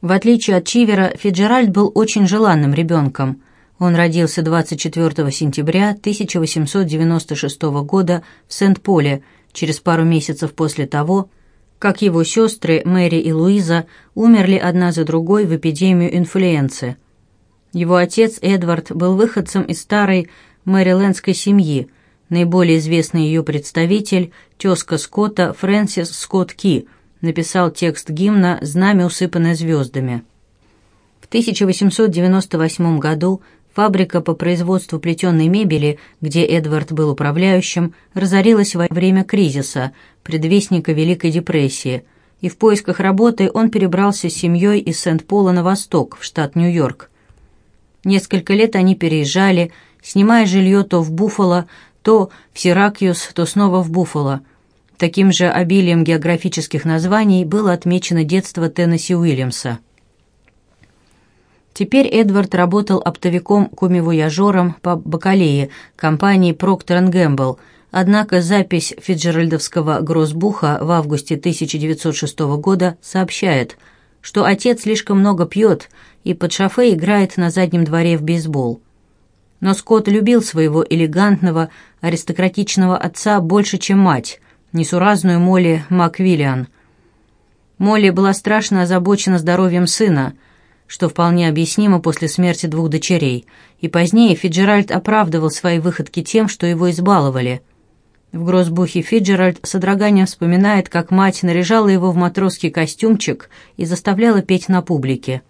В отличие от Чивера, Фиджеральд был очень желанным ребенком. Он родился 24 сентября 1896 года в Сент-Поле, через пару месяцев после того, как его сестры Мэри и Луиза умерли одна за другой в эпидемию инфлюенции. Его отец Эдвард был выходцем из старой мэрилендской семьи, наиболее известный ее представитель, тезка Скотта Фрэнсис Скотт Ки, написал текст гимна «Знамя, усыпанное звездами». В 1898 году Фабрика по производству плетеной мебели, где Эдвард был управляющим, разорилась во время кризиса, предвестника Великой депрессии, и в поисках работы он перебрался с семьей из Сент-Пола на восток, в штат Нью-Йорк. Несколько лет они переезжали, снимая жилье то в Буффало, то в Сиракьюс, то снова в Буффало. Таким же обилием географических названий было отмечено детство Теннесси Уильямса. Теперь Эдвард работал оптовиком-комивояжером по бакалее компании Procter Gamble, однако запись фиджеральдовского гроссбуха в августе 1906 года сообщает, что отец слишком много пьет и под шофе играет на заднем дворе в бейсбол. Но Скотт любил своего элегантного, аристократичного отца больше, чем мать, несуразную Молли Маквиллиан. Молли была страшно озабочена здоровьем сына – что вполне объяснимо после смерти двух дочерей, и позднее Фиджеральд оправдывал свои выходки тем, что его избаловали. В грозбухе Фиджеральд с одраганием вспоминает, как мать наряжала его в матросский костюмчик и заставляла петь на публике.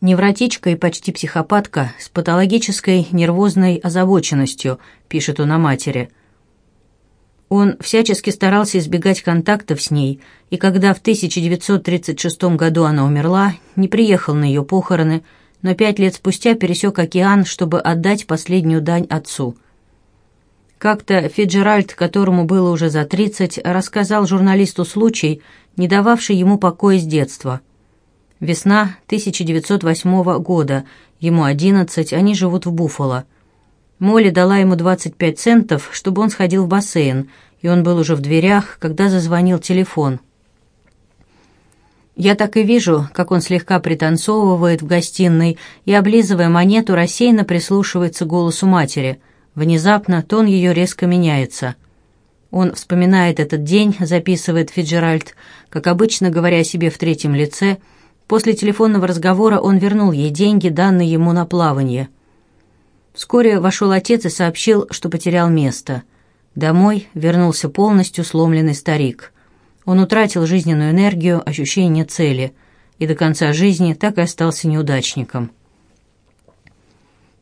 «Невротичка и почти психопатка с патологической нервозной озабоченностью», пишет он о матери – он всячески старался избегать контактов с ней, и когда в 1936 году она умерла, не приехал на ее похороны, но пять лет спустя пересек океан, чтобы отдать последнюю дань отцу. Как-то Фиджеральд, которому было уже за 30, рассказал журналисту случай, не дававший ему покоя с детства. Весна 1908 года, ему 11, они живут в Буффало – Молли дала ему 25 центов, чтобы он сходил в бассейн, и он был уже в дверях, когда зазвонил телефон. Я так и вижу, как он слегка пританцовывает в гостиной и, облизывая монету, рассеянно прислушивается к голосу матери. Внезапно тон ее резко меняется. Он вспоминает этот день, записывает Фиджеральд, как обычно говоря себе в третьем лице. После телефонного разговора он вернул ей деньги, данные ему на плавание – Вскоре вошел отец и сообщил, что потерял место. Домой вернулся полностью сломленный старик. Он утратил жизненную энергию, ощущение цели, и до конца жизни так и остался неудачником.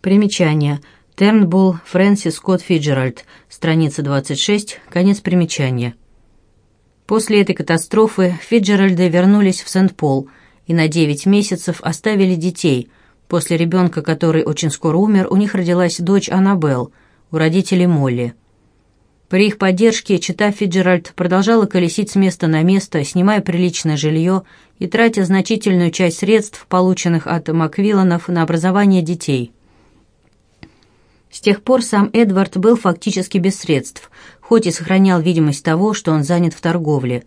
Примечание. Тернбулл Фрэнсис Скотт Фиджеральд, страница 26, конец примечания. После этой катастрофы Фиджеральды вернулись в Сент-Пол и на 9 месяцев оставили детей – После ребенка, который очень скоро умер, у них родилась дочь Аннабелл, у родителей Молли. При их поддержке чита Фиджеральд продолжала колесить с места на место, снимая приличное жилье и тратя значительную часть средств, полученных от Маквилланов, на образование детей. С тех пор сам Эдвард был фактически без средств, хоть и сохранял видимость того, что он занят в торговле.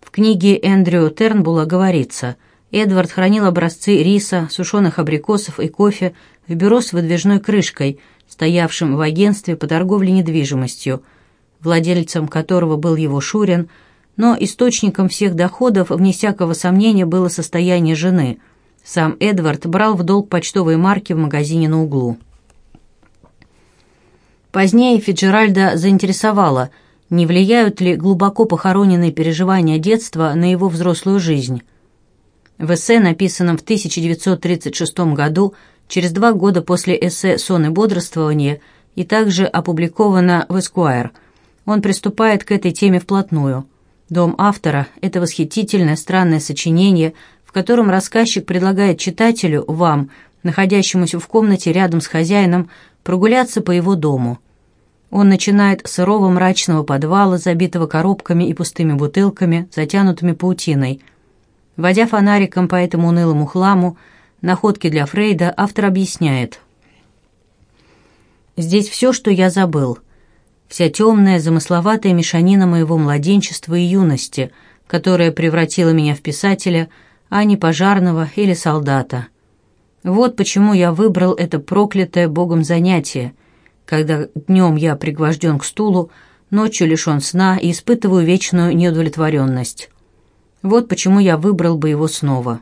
В книге Эндрю Тернбула говорится – Эдвард хранил образцы риса, сушеных абрикосов и кофе в бюро с выдвижной крышкой, стоявшем в агентстве по торговле недвижимостью, владельцем которого был его Шурин, но источником всех доходов, вне всякого сомнения, было состояние жены. Сам Эдвард брал в долг почтовые марки в магазине на углу. Позднее Фиджеральда заинтересовало, не влияют ли глубоко похороненные переживания детства на его взрослую жизнь. В эссе, написанном в 1936 году, через два года после эссе «Сон и бодрствование», и также опубликовано в Esquire, он приступает к этой теме вплотную. Дом автора – это восхитительное странное сочинение, в котором рассказчик предлагает читателю, вам, находящемуся в комнате рядом с хозяином, прогуляться по его дому. Он начинает с сырого мрачного подвала, забитого коробками и пустыми бутылками, затянутыми паутиной – Водя фонариком по этому унылому хламу, находки для Фрейда, автор объясняет. «Здесь все, что я забыл. Вся темная, замысловатая мешанина моего младенчества и юности, которая превратила меня в писателя, а не пожарного или солдата. Вот почему я выбрал это проклятое Богом занятие, когда днем я пригвожден к стулу, ночью лишен сна и испытываю вечную неудовлетворенность. Вот почему я выбрал бы его снова.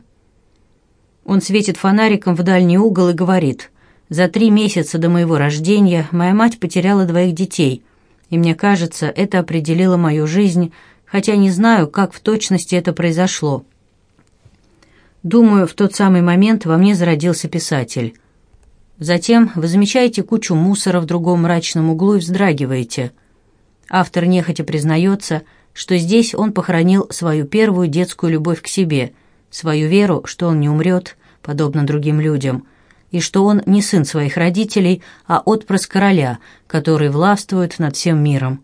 Он светит фонариком в дальний угол и говорит, «За три месяца до моего рождения моя мать потеряла двоих детей, и мне кажется, это определило мою жизнь, хотя не знаю, как в точности это произошло». Думаю, в тот самый момент во мне зародился писатель. Затем вы замечаете кучу мусора в другом мрачном углу и вздрагиваете. Автор нехотя признается, что здесь он похоронил свою первую детскую любовь к себе, свою веру, что он не умрет, подобно другим людям, и что он не сын своих родителей, а отпрыск короля, который властвует над всем миром.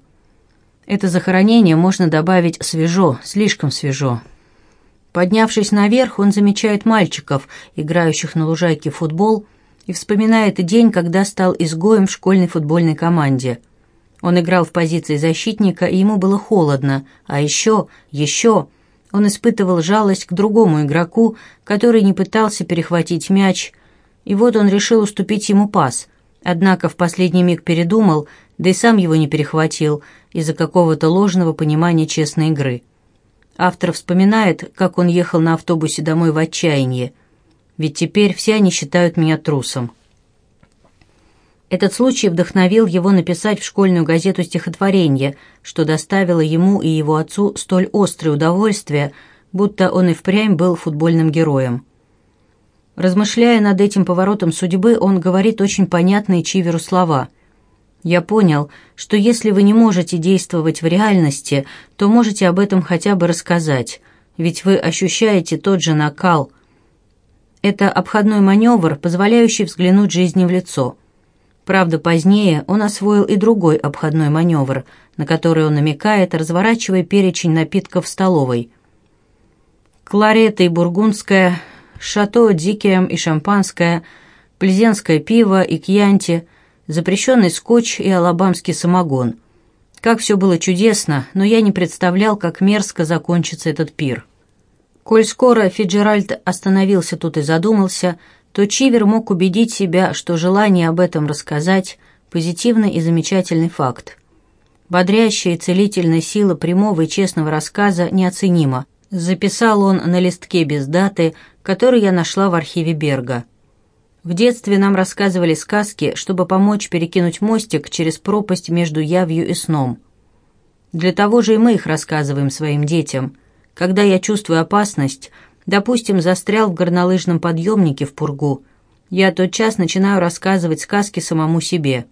Это захоронение можно добавить свежо, слишком свежо, Поднявшись наверх, он замечает мальчиков, играющих на лужайке в футбол, и вспоминает день, когда стал изгоем в школьной футбольной команде. Он играл в позиции защитника, и ему было холодно, а еще, еще... Он испытывал жалость к другому игроку, который не пытался перехватить мяч, и вот он решил уступить ему пас, однако в последний миг передумал, да и сам его не перехватил из-за какого-то ложного понимания честной игры. Автор вспоминает, как он ехал на автобусе домой в отчаянии. Ведь теперь все они считают меня трусом. Этот случай вдохновил его написать в школьную газету стихотворение, что доставило ему и его отцу столь острое удовольствие, будто он и впрямь был футбольным героем. Размышляя над этим поворотом судьбы, он говорит очень понятные Чиверу слова – я понял, что если вы не можете действовать в реальности, то можете об этом хотя бы рассказать, ведь вы ощущаете тот же накал. Это обходной маневр, позволяющий взглянуть жизни в лицо. Правда, позднее он освоил и другой обходной маневр, на который он намекает, разворачивая перечень напитков в столовой. Кларета и бургундская, шато, дикием и шампанское, плезенское пиво и кьянти – запрещенный скотч и алабамский самогон. Как все было чудесно, но я не представлял, как мерзко закончится этот пир. Коль скоро Фиджеральд остановился тут и задумался, то Чивер мог убедить себя, что желание об этом рассказать – позитивный и замечательный факт. Бодрящая и целительная сила прямого и честного рассказа неоценима. Записал он на листке без даты, который я нашла в архиве Берга – в детстве нам рассказывали сказки, чтобы помочь перекинуть мостик через пропасть между явью и сном. Для того же и мы их рассказываем своим детям. Когда я чувствую опасность, допустим, застрял в горнолыжном подъемнике в пургу, я тотчас начинаю рассказывать сказки самому себе.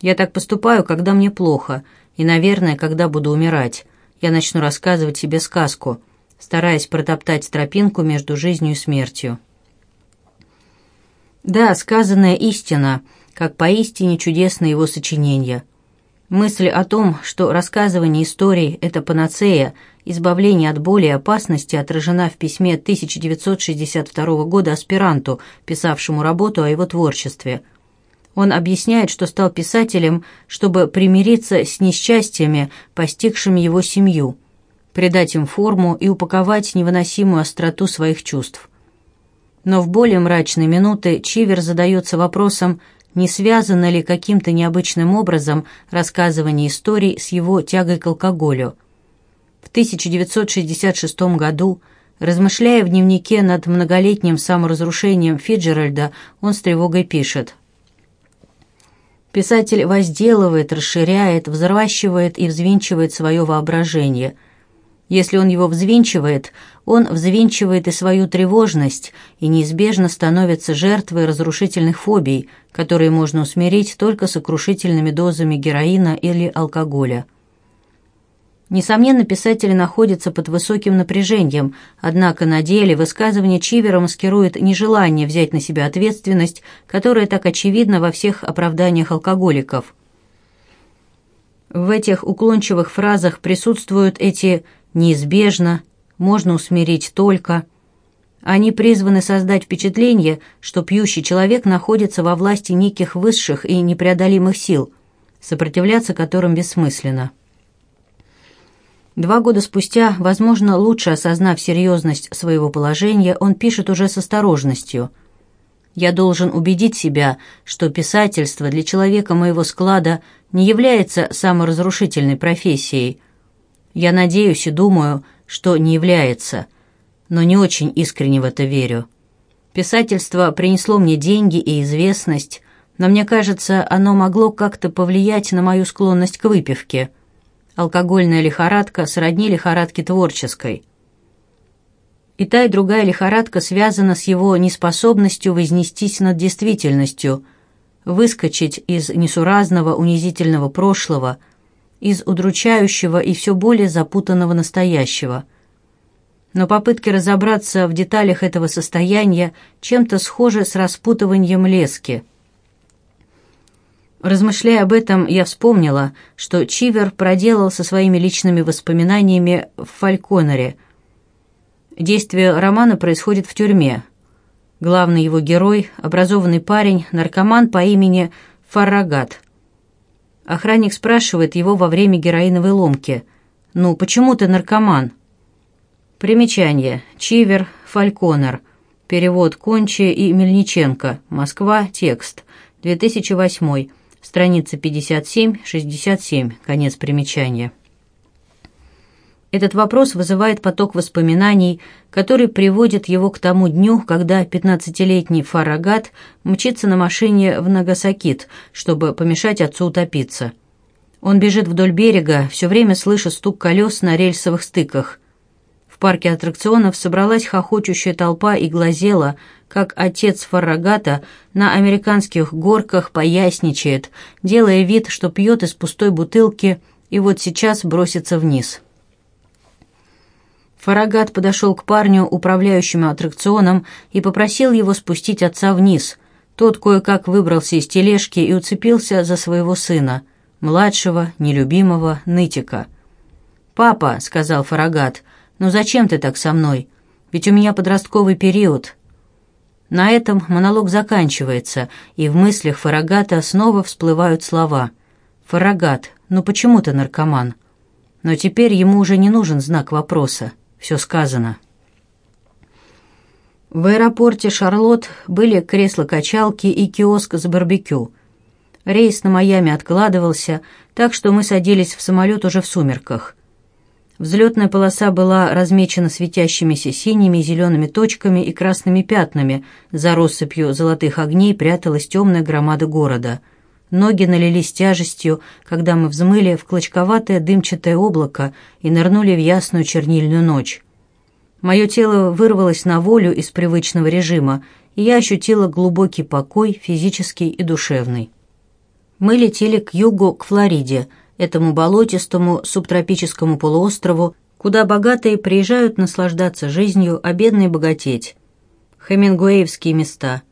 Я так поступаю, когда мне плохо, и, наверное, когда буду умирать. Я начну рассказывать себе сказку, стараясь протоптать тропинку между жизнью и смертью. Да, сказанная истина, как поистине чудесное его сочинение. Мысль о том, что рассказывание историй – это панацея, избавление от боли и опасности отражена в письме 1962 года аспиранту, писавшему работу о его творчестве. Он объясняет, что стал писателем, чтобы примириться с несчастьями, постигшими его семью, придать им форму и упаковать невыносимую остроту своих чувств. Но в более мрачные минуты Чивер задается вопросом, не связано ли каким-то необычным образом рассказывание историй с его тягой к алкоголю. В 1966 году, размышляя в дневнике над многолетним саморазрушением Фиджеральда, он с тревогой пишет. Писатель возделывает, расширяет, взращивает и взвинчивает свое воображение – если он его взвинчивает, он взвинчивает и свою тревожность и неизбежно становится жертвой разрушительных фобий, которые можно усмирить только сокрушительными дозами героина или алкоголя. Несомненно, писатель находится под высоким напряжением, однако на деле высказывание Чивера маскирует нежелание взять на себя ответственность, которая так очевидна во всех оправданиях алкоголиков. В этих уклончивых фразах присутствуют эти неизбежно, можно усмирить только. Они призваны создать впечатление, что пьющий человек находится во власти неких высших и непреодолимых сил, сопротивляться которым бессмысленно. Два года спустя, возможно, лучше осознав серьезность своего положения, он пишет уже с осторожностью. «Я должен убедить себя, что писательство для человека моего склада не является саморазрушительной профессией. Я надеюсь и думаю, что не является, но не очень искренне в это верю. Писательство принесло мне деньги и известность, но мне кажется, оно могло как-то повлиять на мою склонность к выпивке». Алкогольная лихорадка сродни лихорадке творческой. И та, и другая лихорадка связана с его неспособностью вознестись над действительностью, выскочить из несуразного унизительного прошлого, из удручающего и все более запутанного настоящего. Но попытки разобраться в деталях этого состояния чем-то схожи с распутыванием лески – Размышляя об этом, я вспомнила, что Чивер проделал со своими личными воспоминаниями в Фальконере. Действие романа происходит в тюрьме. Главный его герой – образованный парень, наркоман по имени Фаррагат. Охранник спрашивает его во время героиновой ломки. «Ну, почему ты наркоман?» Примечание. Чивер, Фальконер. Перевод Кончи и Мельниченко. Москва. Текст. 2008 страница 57-67, конец примечания. Этот вопрос вызывает поток воспоминаний, который приводит его к тому дню, когда 15-летний Фарагат мчится на машине в Нагасакит, чтобы помешать отцу утопиться. Он бежит вдоль берега, все время слыша стук колес на рельсовых стыках. В парке аттракционов собралась хохочущая толпа и глазела, как отец Фаррагата на американских горках поясничает, делая вид, что пьет из пустой бутылки и вот сейчас бросится вниз. Фарагат подошел к парню, управляющему аттракционом, и попросил его спустить отца вниз. Тот кое-как выбрался из тележки и уцепился за своего сына, младшего, нелюбимого нытика. «Папа», — сказал Фарагат, — «Ну зачем ты так со мной? Ведь у меня подростковый период». На этом монолог заканчивается, и в мыслях Фарагата снова всплывают слова. «Фарагат, ну почему ты наркоман?» Но теперь ему уже не нужен знак вопроса. Все сказано. В аэропорте Шарлотт были кресла-качалки и киоск с барбекю. Рейс на Майами откладывался, так что мы садились в самолет уже в сумерках. Взлетная полоса была размечена светящимися синими и зелеными точками и красными пятнами. За россыпью золотых огней пряталась темная громада города. Ноги налились тяжестью, когда мы взмыли в клочковатое дымчатое облако и нырнули в ясную чернильную ночь. Мое тело вырвалось на волю из привычного режима, и я ощутила глубокий покой, физический и душевный. Мы летели к югу, к Флориде – этому болотистому субтропическому полуострову, куда богатые приезжают наслаждаться жизнью, а бедные богатеть. Хемингуэевские места.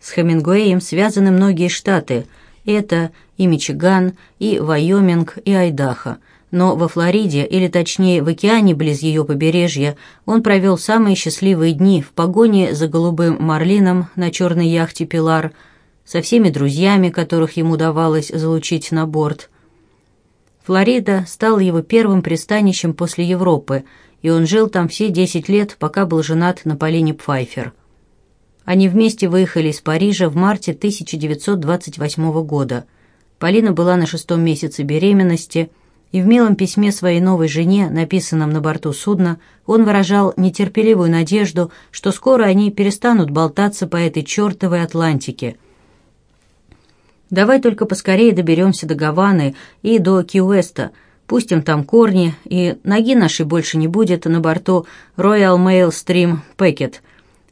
С Хемингуэем связаны многие штаты. Это и Мичиган, и Вайоминг, и Айдахо. Но во Флориде, или точнее в океане близ ее побережья, он провел самые счастливые дни в погоне за голубым марлином на черной яхте «Пилар», со всеми друзьями, которых ему давалось залучить на борт – Флорида стала его первым пристанищем после Европы, и он жил там все 10 лет, пока был женат на Полине Пфайфер. Они вместе выехали из Парижа в марте 1928 года. Полина была на шестом месяце беременности, и в милом письме своей новой жене, написанном на борту судна, он выражал нетерпеливую надежду, что скоро они перестанут болтаться по этой чертовой Атлантике – Давай только поскорее доберемся до Гаваны и до Ки-Уэста, пустим там корни, и ноги нашей больше не будет на борту Royal Mail Stream Packet.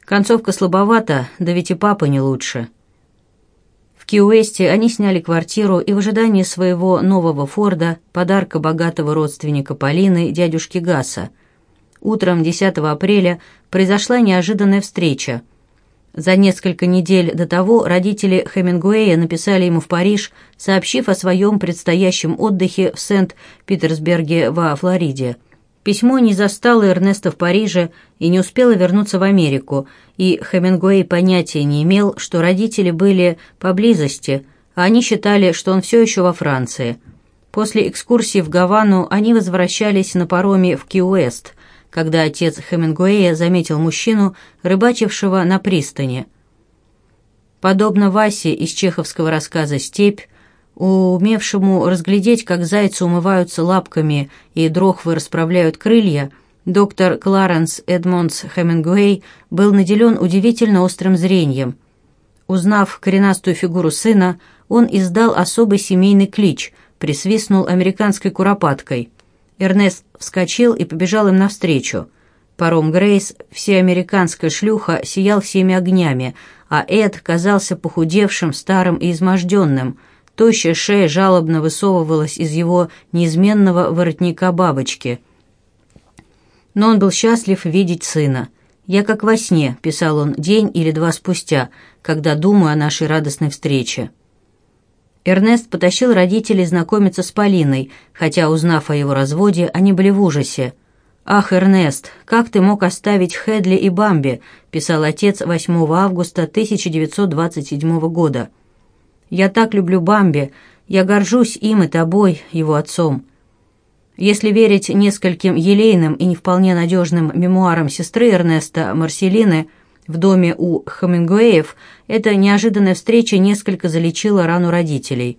Концовка слабовата, да ведь и папа не лучше». В Ки-Уэсте они сняли квартиру и в ожидании своего нового Форда, подарка богатого родственника Полины, дядюшки Гаса. Утром 10 апреля произошла неожиданная встреча – за несколько недель до того родители Хемингуэя написали ему в Париж, сообщив о своем предстоящем отдыхе в Сент-Питерсберге во Флориде. Письмо не застало Эрнеста в Париже и не успело вернуться в Америку, и Хемингуэй понятия не имел, что родители были поблизости, а они считали, что он все еще во Франции. После экскурсии в Гавану они возвращались на пароме в Ки-Уэст, когда отец Хемингуэя заметил мужчину, рыбачившего на пристани. Подобно Васе из чеховского рассказа «Степь», умевшему разглядеть, как зайцы умываются лапками и дрохвы расправляют крылья, доктор Кларенс Эдмондс Хемингуэй был наделен удивительно острым зрением. Узнав коренастую фигуру сына, он издал особый семейный клич, присвистнул американской куропаткой. Эрнест вскочил и побежал им навстречу. Паром Грейс, всеамериканская шлюха, сиял всеми огнями, а Эд казался похудевшим, старым и изможденным. Тощая шея жалобно высовывалась из его неизменного воротника бабочки. Но он был счастлив видеть сына. «Я как во сне», — писал он день или два спустя, когда думаю о нашей радостной встрече. Эрнест потащил родителей знакомиться с Полиной, хотя, узнав о его разводе, они были в ужасе. «Ах, Эрнест, как ты мог оставить Хедли и Бамби?» – писал отец 8 августа 1927 года. «Я так люблю Бамби, я горжусь им и тобой, его отцом». Если верить нескольким елейным и не вполне надежным мемуарам сестры Эрнеста Марселины – в доме у Хемингуэев эта неожиданная встреча несколько залечила рану родителей.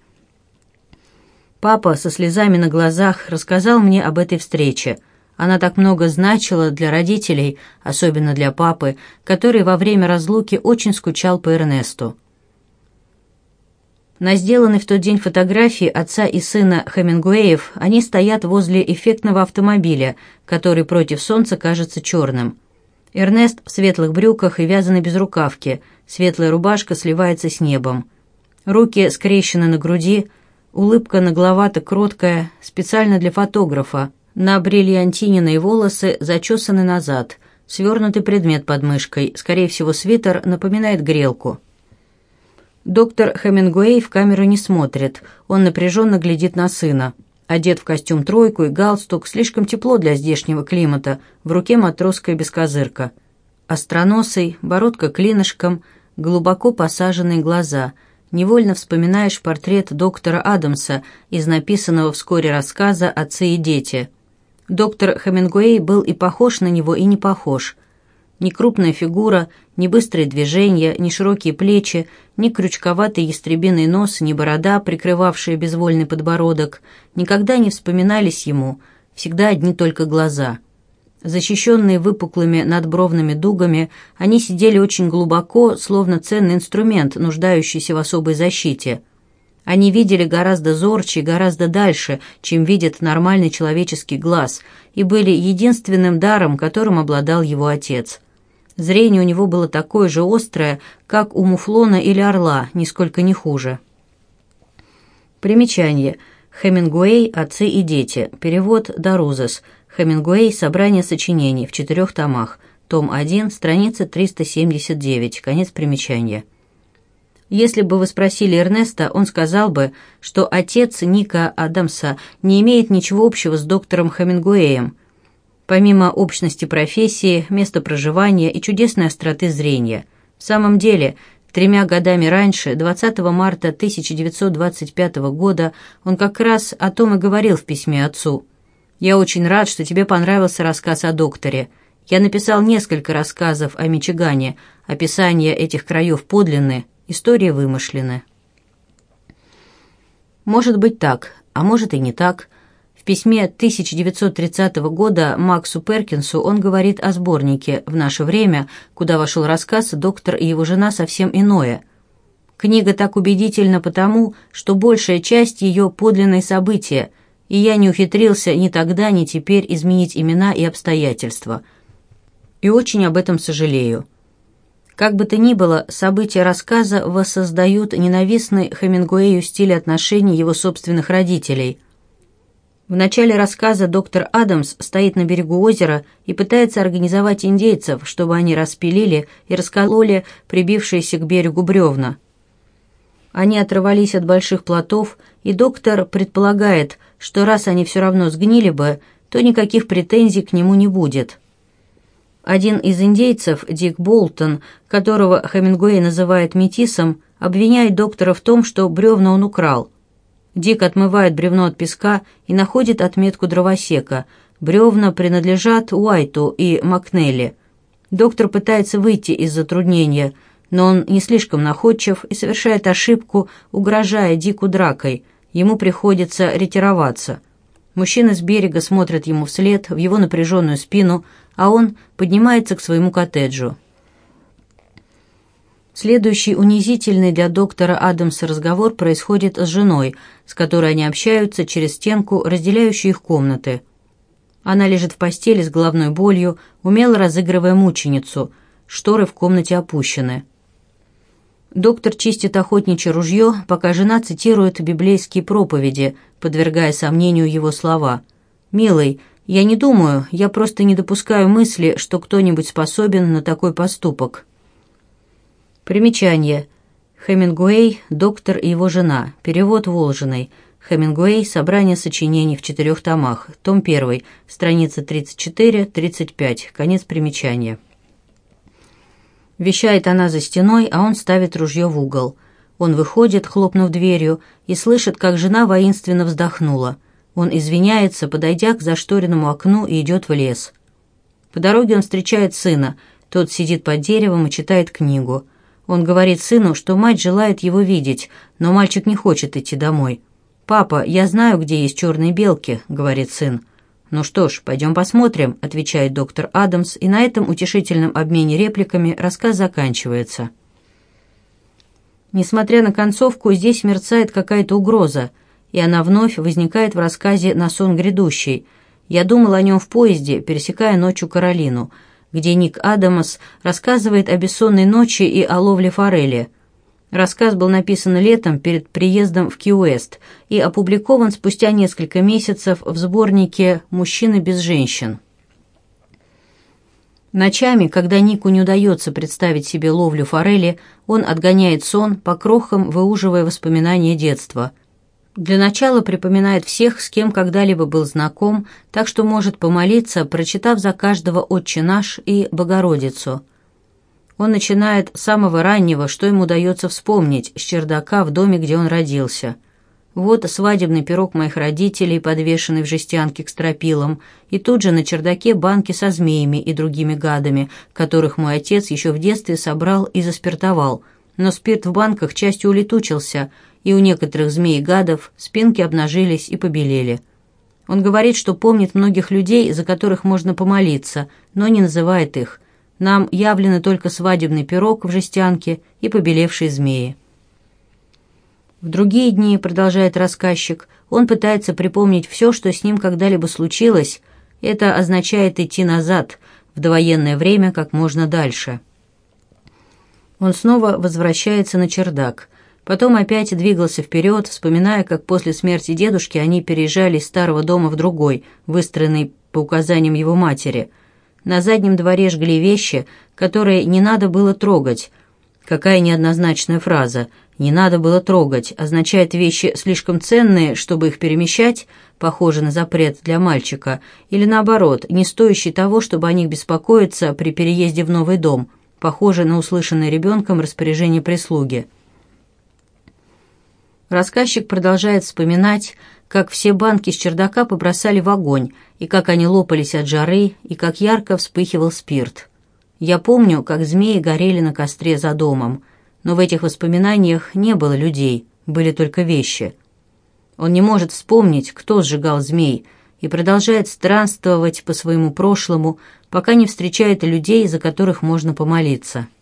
Папа со слезами на глазах рассказал мне об этой встрече. Она так много значила для родителей, особенно для папы, который во время разлуки очень скучал по Эрнесту. На сделанной в тот день фотографии отца и сына Хемингуэев они стоят возле эффектного автомобиля, который против солнца кажется черным. Эрнест в светлых брюках и вязаной безрукавке, светлая рубашка сливается с небом. Руки скрещены на груди, улыбка нагловато-кроткая, специально для фотографа. На бриллиантиненные волосы зачесаны назад, свернутый предмет под мышкой, скорее всего, свитер напоминает грелку. Доктор Хемингуэй в камеру не смотрит, он напряженно глядит на сына. Одет в костюм тройку и галстук, слишком тепло для здешнего климата, в руке матросская бескозырка. Остроносый, бородка клинышком, глубоко посаженные глаза. Невольно вспоминаешь портрет доктора Адамса из написанного вскоре рассказа «Отцы и дети». Доктор Хемингуэй был и похож на него, и не похож. Ни крупная фигура, ни быстрые движения, ни широкие плечи, ни крючковатый ястребиный нос, ни борода, прикрывавшая безвольный подбородок, никогда не вспоминались ему, всегда одни только глаза. Защищенные выпуклыми надбровными дугами, они сидели очень глубоко, словно ценный инструмент, нуждающийся в особой защите. Они видели гораздо зорче и гораздо дальше, чем видит нормальный человеческий глаз, и были единственным даром, которым обладал его отец – Зрение у него было такое же острое, как у муфлона или орла, нисколько не хуже. Примечание. Хемингуэй «Отцы и дети». Перевод Дарузес. Хемингуэй «Собрание сочинений» в четырех томах. Том 1, страница 379. Конец примечания. Если бы вы спросили Эрнеста, он сказал бы, что отец Ника Адамса не имеет ничего общего с доктором Хемингуэем – помимо общности профессии, места проживания и чудесной остроты зрения. В самом деле, тремя годами раньше, 20 марта 1925 года, он как раз о том и говорил в письме отцу. «Я очень рад, что тебе понравился рассказ о докторе. Я написал несколько рассказов о Мичигане, описания этих краев подлинны, истории вымышлены». Может быть так, а может и не так – письме 1930 года Максу Перкинсу он говорит о сборнике «В наше время», куда вошел рассказ «Доктор и его жена совсем иное». Книга так убедительна потому, что большая часть ее подлинные события, и я не ухитрился ни тогда, ни теперь изменить имена и обстоятельства. И очень об этом сожалею. Как бы то ни было, события рассказа воссоздают ненавистный Хемингуэю стиль отношений его собственных родителей – в начале рассказа доктор Адамс стоит на берегу озера и пытается организовать индейцев, чтобы они распилили и раскололи прибившиеся к берегу бревна. Они оторвались от больших плотов, и доктор предполагает, что раз они все равно сгнили бы, то никаких претензий к нему не будет. Один из индейцев, Дик Болтон, которого Хемингуэй называет метисом, обвиняет доктора в том, что бревна он украл. Дик отмывает бревно от песка и находит отметку дровосека. Бревна принадлежат Уайту и Макнелли. Доктор пытается выйти из затруднения, но он не слишком находчив и совершает ошибку, угрожая Дику дракой. Ему приходится ретироваться. Мужчины с берега смотрят ему вслед, в его напряженную спину, а он поднимается к своему коттеджу. Следующий унизительный для доктора Адамса разговор происходит с женой, с которой они общаются через стенку, разделяющую их комнаты. Она лежит в постели с головной болью, умело разыгрывая мученицу. Шторы в комнате опущены. Доктор чистит охотничье ружье, пока жена цитирует библейские проповеди, подвергая сомнению его слова. «Милый, я не думаю, я просто не допускаю мысли, что кто-нибудь способен на такой поступок». Примечание. Хемингуэй, доктор и его жена. Перевод Волжиной. Хемингуэй. Собрание сочинений в четырех томах. Том 1. Страница 34-35. Конец примечания. Вещает она за стеной, а он ставит ружье в угол. Он выходит, хлопнув дверью, и слышит, как жена воинственно вздохнула. Он извиняется, подойдя к зашторенному окну и идет в лес. По дороге он встречает сына. Тот сидит под деревом и читает книгу. Он говорит сыну, что мать желает его видеть, но мальчик не хочет идти домой. «Папа, я знаю, где есть черные белки», — говорит сын. «Ну что ж, пойдем посмотрим», — отвечает доктор Адамс, и на этом утешительном обмене репликами рассказ заканчивается. Несмотря на концовку, здесь мерцает какая-то угроза, и она вновь возникает в рассказе «На сон грядущий». Я думал о нем в поезде, пересекая ночью Каролину — где Ник Адамас рассказывает о бессонной ночи и о ловле форели. Рассказ был написан летом перед приездом в Ки-Уэст и опубликован спустя несколько месяцев в сборнике «Мужчины без женщин». Ночами, когда Нику не удается представить себе ловлю форели, он отгоняет сон, по крохам выуживая воспоминания детства – для начала припоминает всех, с кем когда-либо был знаком, так что может помолиться, прочитав за каждого «Отче наш» и «Богородицу». Он начинает с самого раннего, что ему удается вспомнить, с чердака в доме, где он родился. Вот свадебный пирог моих родителей, подвешенный в жестянке к стропилам, и тут же на чердаке банки со змеями и другими гадами, которых мой отец еще в детстве собрал и заспиртовал. Но спирт в банках частью улетучился – и у некоторых змей и гадов спинки обнажились и побелели. Он говорит, что помнит многих людей, за которых можно помолиться, но не называет их. Нам явлены только свадебный пирог в жестянке и побелевшие змеи. В другие дни, продолжает рассказчик, он пытается припомнить все, что с ним когда-либо случилось. Это означает идти назад, в довоенное время, как можно дальше. Он снова возвращается на чердак. Потом опять двигался вперед, вспоминая, как после смерти дедушки они переезжали из старого дома в другой, выстроенный по указаниям его матери. На заднем дворе жгли вещи, которые не надо было трогать. Какая неоднозначная фраза «не надо было трогать» означает вещи слишком ценные, чтобы их перемещать, похоже на запрет для мальчика, или наоборот, не стоящие того, чтобы о них беспокоиться при переезде в новый дом, похоже на услышанное ребенком распоряжение прислуги. Рассказчик продолжает вспоминать, как все банки с чердака побросали в огонь, и как они лопались от жары, и как ярко вспыхивал спирт. Я помню, как змеи горели на костре за домом, но в этих воспоминаниях не было людей, были только вещи. Он не может вспомнить, кто сжигал змей, и продолжает странствовать по своему прошлому, пока не встречает людей, за которых можно помолиться.